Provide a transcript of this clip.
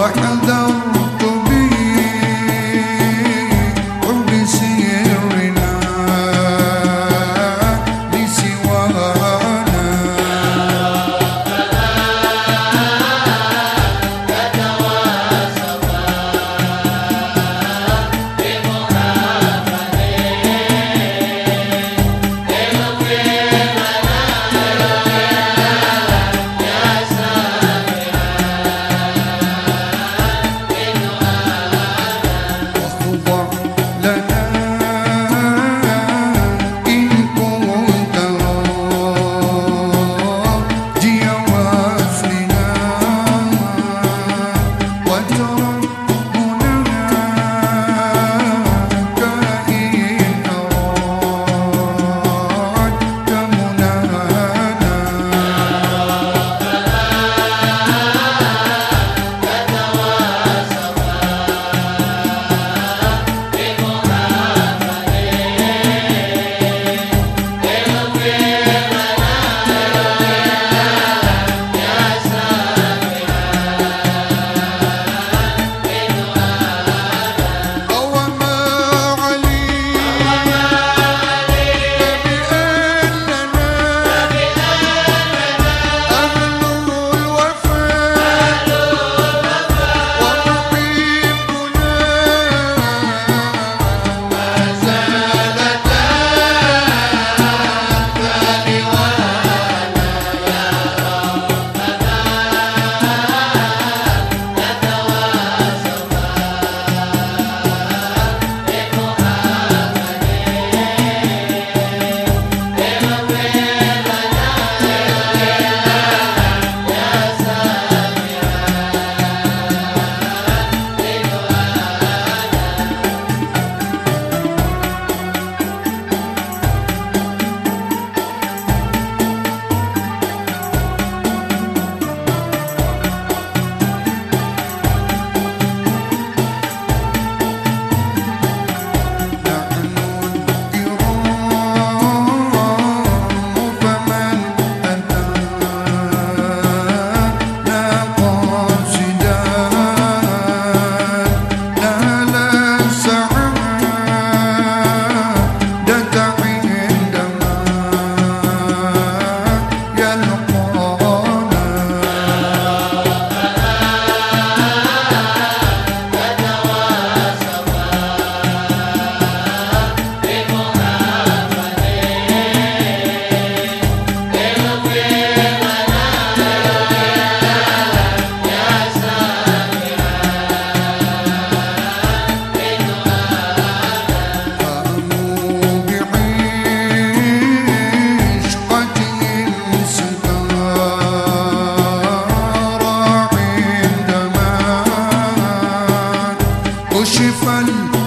porta. Hoje fale